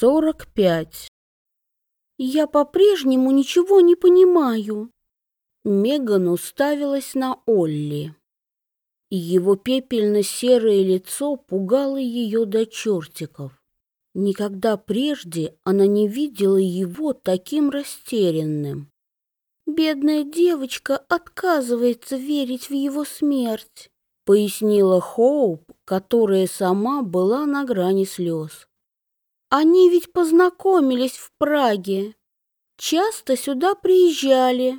45. Я по-прежнему ничего не понимаю. Меган уставилась на Олли. Его пепельно-серое лицо пугало ее до чертиков. Никогда прежде она не видела его таким растерянным. «Бедная девочка отказывается верить в его смерть», пояснила Хоуп, которая сама была на грани слез. Они ведь познакомились в Праге. Часто сюда приезжали.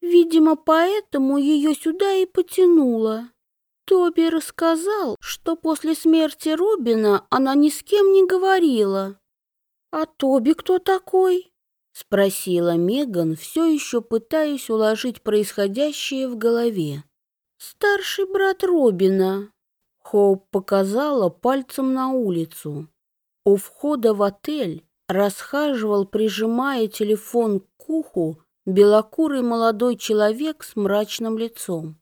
Видимо, поэтому ее сюда и потянуло. Тоби рассказал, что после смерти Робина она ни с кем не говорила. «А Тоби кто такой?» — спросила Меган, все еще пытаясь уложить происходящее в голове. «Старший брат Робина», — Хоуп показала пальцем на улицу. У входа в отель расхаживал, прижимая телефон к уху, белокурый молодой человек с мрачным лицом.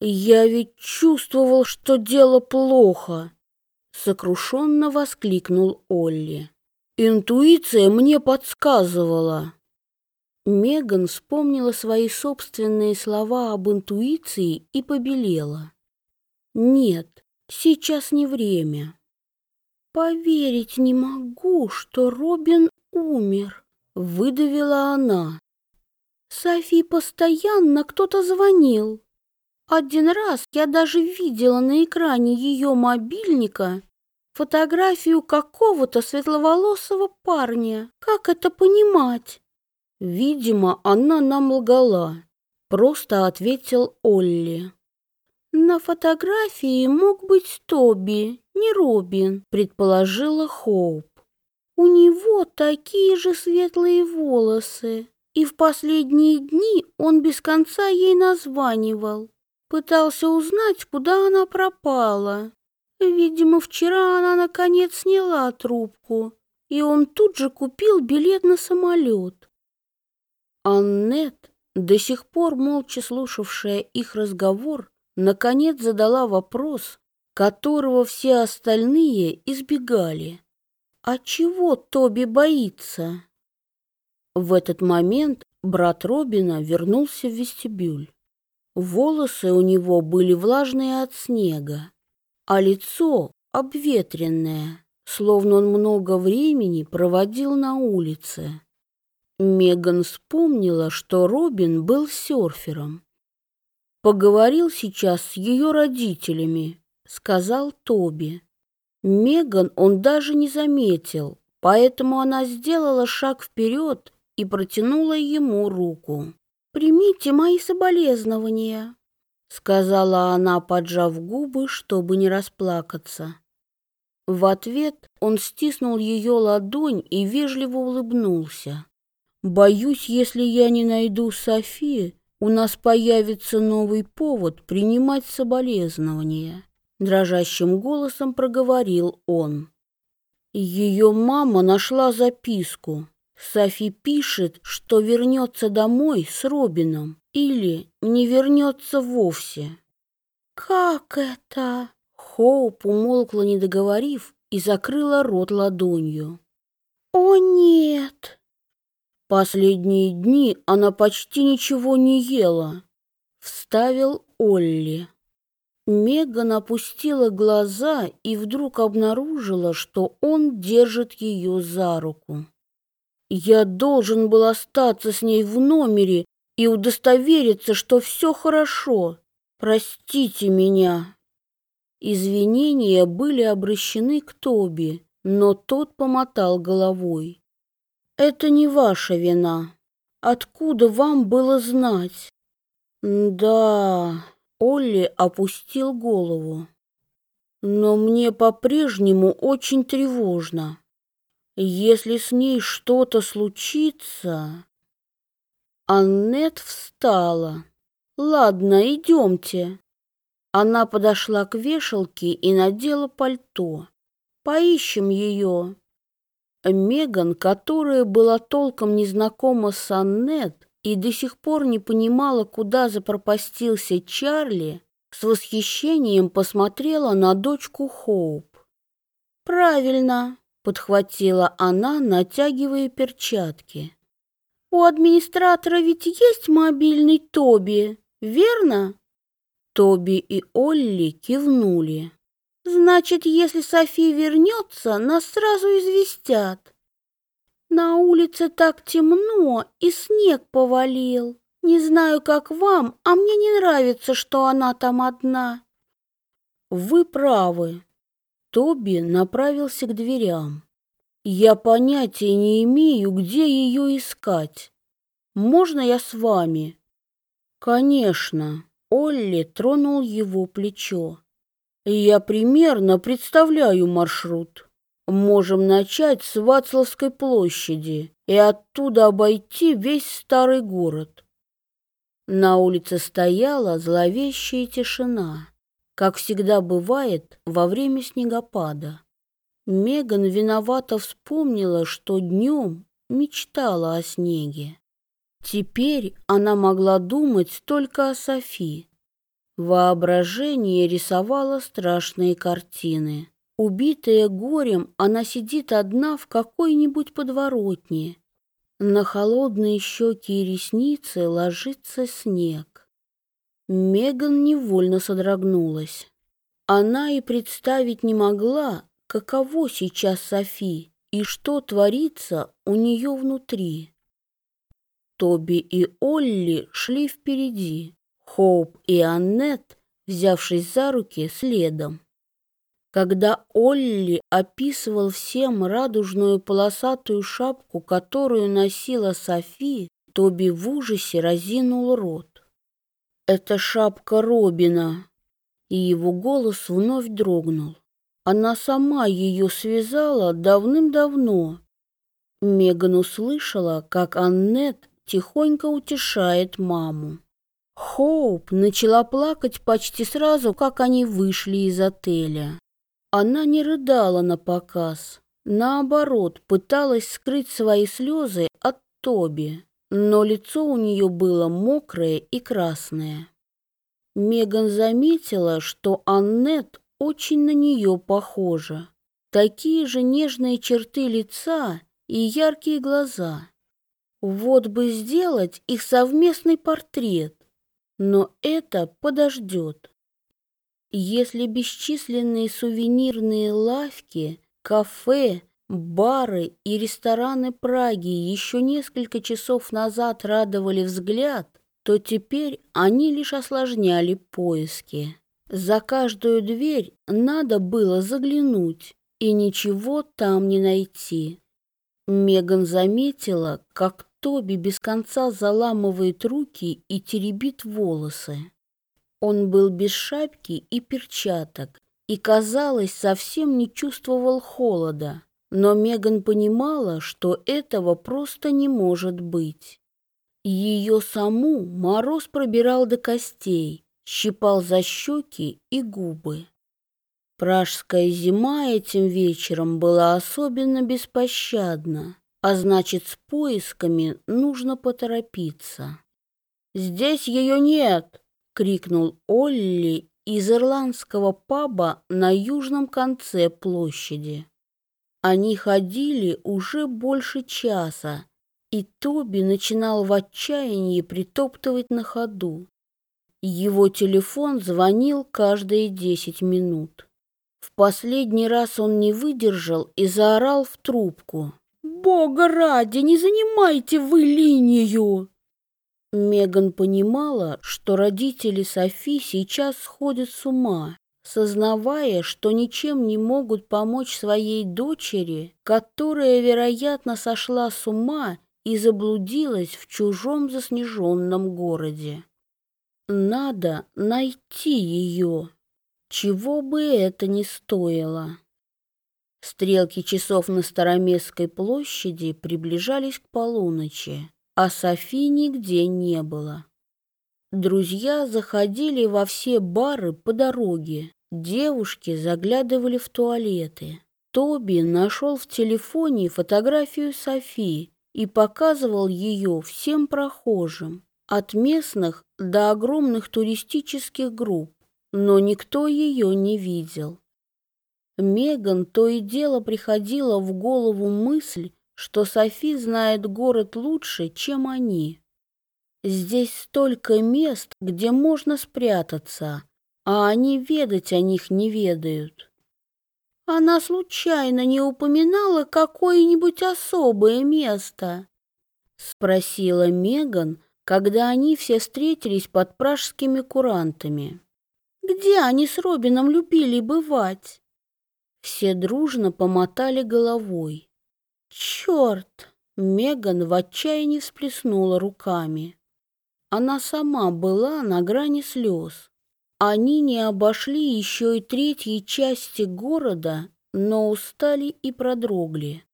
«Я ведь чувствовал, что дело плохо!» — сокрушенно воскликнул Олли. «Интуиция мне подсказывала!» Меган вспомнила свои собственные слова об интуиции и побелела. «Нет, сейчас не время». «Поверить не могу, что Робин умер», — выдавила она. Софи постоянно кто-то звонил. Один раз я даже видела на экране ее мобильника фотографию какого-то светловолосого парня. Как это понимать? Видимо, она нам лгала, просто ответил Олли. На фотографии мог быть Тоби, не Робин, предположила Хоуп. У него такие же светлые волосы, и в последние дни он без конца ей названивал. Пытался узнать, куда она пропала. Видимо, вчера она наконец сняла трубку, и он тут же купил билет на самолет. Аннет, до сих пор молча слушавшая их разговор, наконец задала вопрос, которого все остальные избегали. А чего Тоби боится? В этот момент брат Робина вернулся в вестибюль. Волосы у него были влажные от снега, а лицо обветренное, словно он много времени проводил на улице. Меган вспомнила, что Робин был серфером Поговорил сейчас с ее родителями, сказал Тоби. Меган он даже не заметил, поэтому она сделала шаг вперед и протянула ему руку. «Примите мои соболезнования», — сказала она, поджав губы, чтобы не расплакаться. В ответ он стиснул ее ладонь и вежливо улыбнулся. «Боюсь, если я не найду Софии, у нас появится новый повод принимать соболезнования, дрожащим голосом проговорил он. Ее мама нашла записку. Софи пишет, что вернется домой с Робином или не вернется вовсе. «Как это?» Хоуп умолкла, не договорив, и закрыла рот ладонью. «О, нет!» Последние дни она почти ничего не ела, вставил Олли. Меган опустила глаза и вдруг обнаружила, что он держит ее за руку. Я должен был остаться с ней в номере и удостовериться, что все хорошо. Простите меня. Извинения были обращены к Тоби, но тот помотал головой. Это не ваша вина. Откуда вам было знать? Да, Олли опустил голову. Но мне по-прежнему очень тревожно. Если с ней что-то случится... Аннет встала. Ладно, идемте. Она подошла к вешалке и надела пальто. Поищем ее. Меган, которая была толком не знакома с Аннет и до сих пор не понимала, куда запропастился Чарли, с восхищением посмотрела на дочку Хоуп. «Правильно, подхватила она, натягивая перчатки. У администратора ведь есть мобильный Тоби, верно? Тоби и Олли кивнули. Значит, если Софи вернется, нас сразу известят. На улице так темно, и снег повалил. Не знаю, как вам, а мне не нравится, что она там одна. Вы правы. Тоби направился к дверям. Я понятия не имею, где ее искать. Можно я с вами? Конечно. Олли тронул его плечо. Я примерно представляю маршрут. Можем начать с Вацлавской площади и оттуда обойти весь старый город. На улице стояла зловещая тишина, как всегда бывает во время снегопада. Меган виновато вспомнила, что днем мечтала о снеге. Теперь она могла думать только о Софи. Воображение рисовало страшные картины. Убитая горем, она сидит одна в какой-нибудь подворотне. На холодные щеки и ресницы ложится снег. Меган невольно содрогнулась. Она и представить не могла, каково сейчас Софи и что творится у нее внутри. Тоби и Олли шли впереди, Хоуп и Аннет, взявшись за руки, следом. Когда Олли описывал всем радужную полосатую шапку, которую носила Софи, Тоби в ужасе разинул рот. «Это шапка Робина!» И его голос вновь дрогнул. Она сама ее связала давным-давно. Меган услышала, как Аннет тихонько утешает маму. Хоуп начала плакать почти сразу, как они вышли из отеля. Она не рыдала на показ, наоборот, пыталась скрыть свои слезы от Тоби, но лицо у нее было мокрое и красное. Меган заметила, что Аннет очень на нее похожа. Такие же нежные черты лица и яркие глаза. Вот бы сделать их совместный портрет, но это подождет. Если бесчисленные сувенирные лавки, кафе, бары и рестораны Праги еще несколько часов назад радовали взгляд, то теперь они лишь осложняли поиски. За каждую дверь надо было заглянуть и ничего там не найти. Меган заметила, как Тоби без конца заламывает руки и теребит волосы. Он был без шапки и перчаток и, казалось, совсем не чувствовал холода. Но Меган понимала, что этого просто не может быть. Ее саму мороз пробирал до костей, щипал за щеки и губы. Пражская зима этим вечером была особенно беспощадна, а значит, с поисками нужно поторопиться. «Здесь ее нет!» — крикнул Олли из ирландского паба на южном конце площади. Они ходили уже больше часа, и Тоби начинал в отчаянии притоптывать на ходу. Его телефон звонил каждые десять минут. В последний раз он не выдержал и заорал в трубку. «Бога ради, не занимайте вы линию!» Меган понимала, что родители Софи сейчас сходят с ума, сознавая, что ничем не могут помочь своей дочери, которая, вероятно, сошла с ума и заблудилась в чужом заснеженном городе. Надо найти ее, чего бы это ни стоило. Стрелки часов на Староместской площади приближались к полуночи а Софи нигде не было. Друзья заходили во все бары по дороге, девушки заглядывали в туалеты. Тоби нашел в телефоне фотографию Софи и показывал ее всем прохожим, от местных до огромных туристических групп, но никто ее не видел. Меган то и дело приходила в голову мысль, что Софи знает город лучше, чем они. Здесь столько мест, где можно спрятаться, а они ведать о них не ведают. Она случайно не упоминала какое-нибудь особое место? Спросила Меган, когда они все встретились под пражскими курантами. Где они с Робином любили бывать? Все дружно помотали головой. Черт! Меган в отчаянии всплеснула руками. Она сама была на грани слез. Они не обошли еще и третьей части города, но устали и продрогли.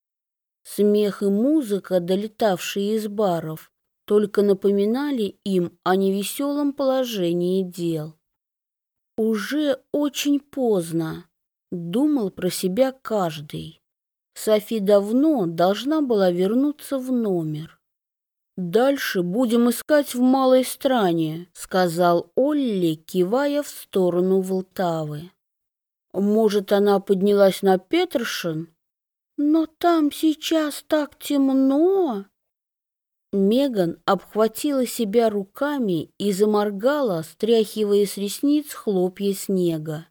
Смех и музыка, долетавшие из баров, только напоминали им о невеселом положении дел. Уже очень поздно, думал про себя каждый. Софи давно должна была вернуться в номер. «Дальше будем искать в малой стране», — сказал Олли, кивая в сторону Волтавы. «Может, она поднялась на Петершин? Но там сейчас так темно!» Меган обхватила себя руками и заморгала, стряхивая с ресниц хлопья снега.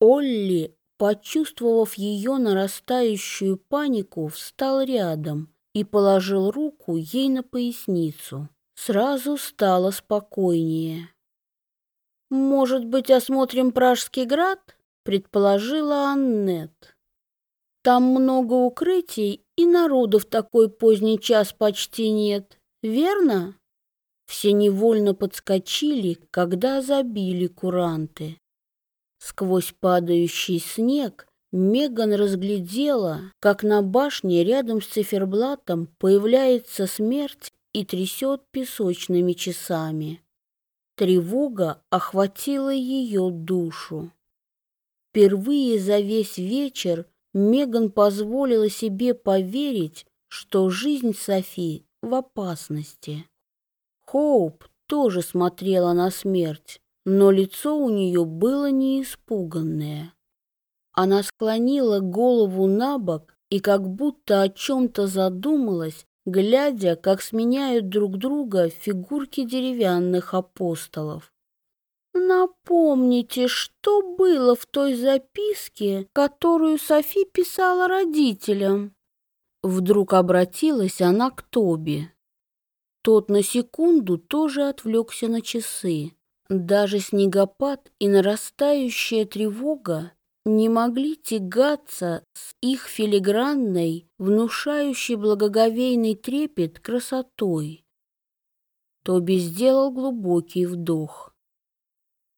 Олли, почувствовав ее нарастающую панику, встал рядом — и положил руку ей на поясницу. Сразу стало спокойнее. «Может быть, осмотрим Пражский град?» — предположила Аннет. «Там много укрытий, и народу в такой поздний час почти нет, верно?» Все невольно подскочили, когда забили куранты. Сквозь падающий снег Меган разглядела, как на башне рядом с циферблатом появляется смерть и трясет песочными часами. Тревога охватила ее душу. Впервые за весь вечер Меган позволила себе поверить, что жизнь Софи в опасности. Хоуп тоже смотрела на смерть, но лицо у нее было не испуганное. Она склонила голову на бок и как будто о чем-то задумалась, глядя, как сменяют друг друга фигурки деревянных апостолов. «Напомните, что было в той записке, которую Софи писала родителям?» Вдруг обратилась она к Тоби. Тот на секунду тоже отвлекся на часы. Даже снегопад и нарастающая тревога не могли тягаться с их филигранной, внушающей благоговейный трепет красотой. Тоби сделал глубокий вдох.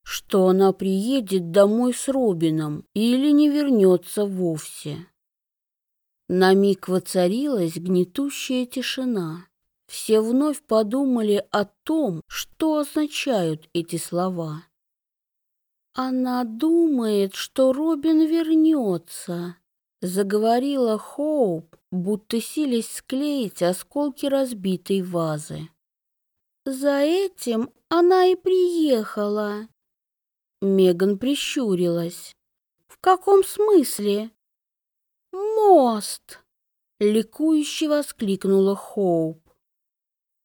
Что она приедет домой с Робином или не вернется вовсе. На миг воцарилась гнетущая тишина. Все вновь подумали о том, что означают эти слова. «Она думает, что Робин вернется», — заговорила Хоуп, будто сились склеить осколки разбитой вазы. «За этим она и приехала». Меган прищурилась. «В каком смысле?» «Мост!» — ликующе воскликнула Хоуп.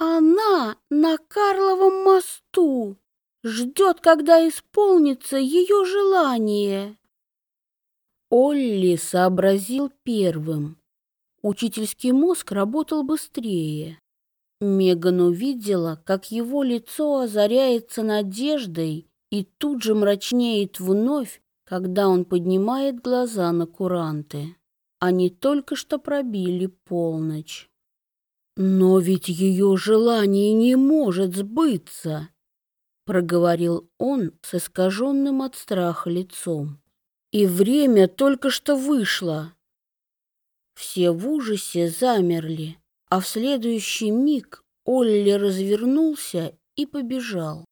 «Она на Карловом мосту!» ждет, когда исполнится ее желание. Олли сообразил первым. Учительский мозг работал быстрее. Меган увидела, как его лицо озаряется надеждой и тут же мрачнеет вновь, когда он поднимает глаза на куранты. Они только что пробили полночь. Но ведь ее желание не может сбыться проговорил он с искаженным от страха лицом. И время только что вышло. Все в ужасе замерли, а в следующий миг Олли развернулся и побежал.